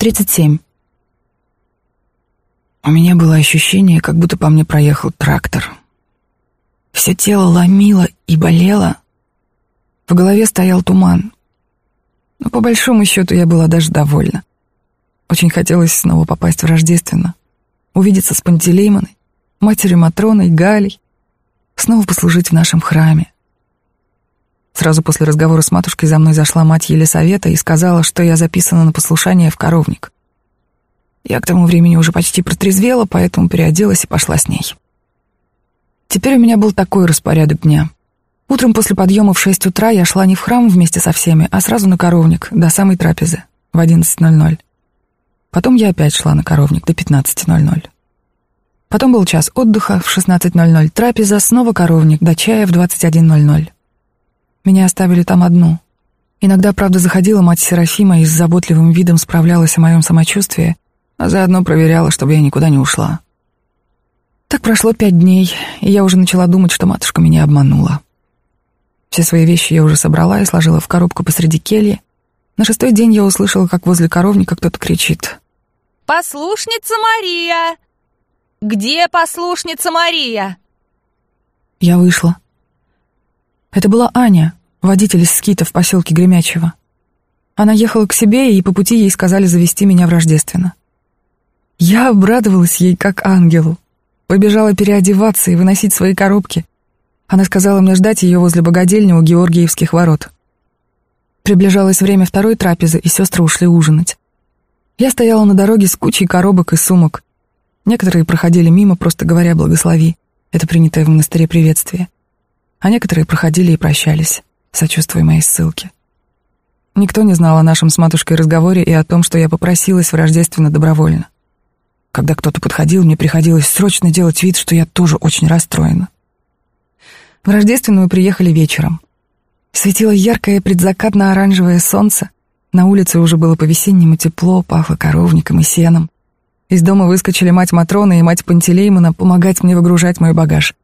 37. У меня было ощущение, как будто по мне проехал трактор. Все тело ломило и болело. В голове стоял туман. Но по большому счету я была даже довольна. Очень хотелось снова попасть в Рождественно, увидеться с Пантелеймоной, матерью Матроной, Галей, снова послужить в нашем храме. Сразу после разговора с матушкой за мной зашла мать Елисавета и сказала, что я записана на послушание в коровник. Я к тому времени уже почти протрезвела, поэтому переоделась и пошла с ней. Теперь у меня был такой распорядок дня. Утром после подъема в 6 утра я шла не в храм вместе со всеми, а сразу на коровник, до самой трапезы, в 11.00. Потом я опять шла на коровник до 15.00. Потом был час отдыха, в 16.00 трапеза, снова коровник, до чая в 21.00. Меня оставили там одну. Иногда, правда, заходила мать Серафима и с заботливым видом справлялась о моем самочувствии, а заодно проверяла, чтобы я никуда не ушла. Так прошло пять дней, и я уже начала думать, что матушка меня обманула. Все свои вещи я уже собрала и сложила в коробку посреди кельи. На шестой день я услышала, как возле коровника кто-то кричит. «Послушница Мария! Где послушница Мария?» Я вышла. Это была Аня, водитель из скита в поселке Гремячево. Она ехала к себе, и по пути ей сказали завести меня в Рождественно. Я обрадовалась ей как ангелу. Побежала переодеваться и выносить свои коробки. Она сказала мне ждать ее возле богадельни у Георгиевских ворот. Приближалось время второй трапезы, и сестры ушли ужинать. Я стояла на дороге с кучей коробок и сумок. Некоторые проходили мимо, просто говоря «благослови». Это принятое в монастыре приветствие. А некоторые проходили и прощались, сочувствуя моей ссылке. Никто не знал о нашем с матушкой разговоре и о том, что я попросилась в рождественно добровольно. Когда кто-то подходил, мне приходилось срочно делать вид, что я тоже очень расстроена. В Рождественную приехали вечером. Светило яркое предзакатно-оранжевое солнце. На улице уже было по-весеннему тепло, пахло коровником и сеном. Из дома выскочили мать Матрона и мать Пантелеймона помогать мне выгружать мой багаж.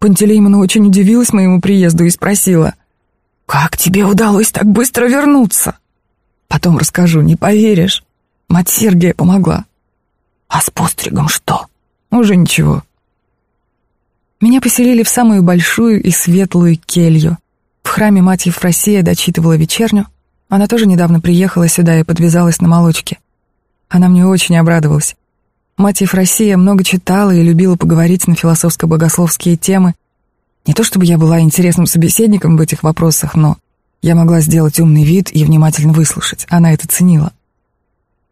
Пантелеймона очень удивилась моему приезду и спросила, «Как тебе удалось так быстро вернуться?» «Потом расскажу, не поверишь. Мать Сергия помогла. А с постригом что? Уже ничего. Меня поселили в самую большую и светлую келью. В храме мать Ефросия дочитывала вечерню. Она тоже недавно приехала сюда и подвязалась на молочке. Она мне очень обрадовалась. Мать Ефросия много читала и любила поговорить на философско-богословские темы. Не то чтобы я была интересным собеседником в этих вопросах, но я могла сделать умный вид и внимательно выслушать. Она это ценила.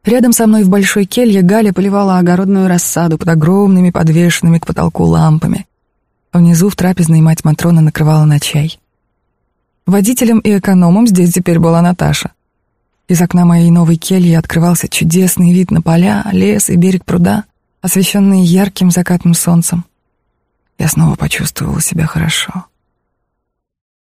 Рядом со мной в большой келье Галя поливала огородную рассаду под огромными подвешенными к потолку лампами. Внизу в трапезной мать Матрона накрывала на чай. Водителем и экономом здесь теперь была Наташа. Из окна моей новой кельи открывался чудесный вид на поля, лес и берег пруда, освещенные ярким закатным солнцем. Я снова почувствовала себя хорошо.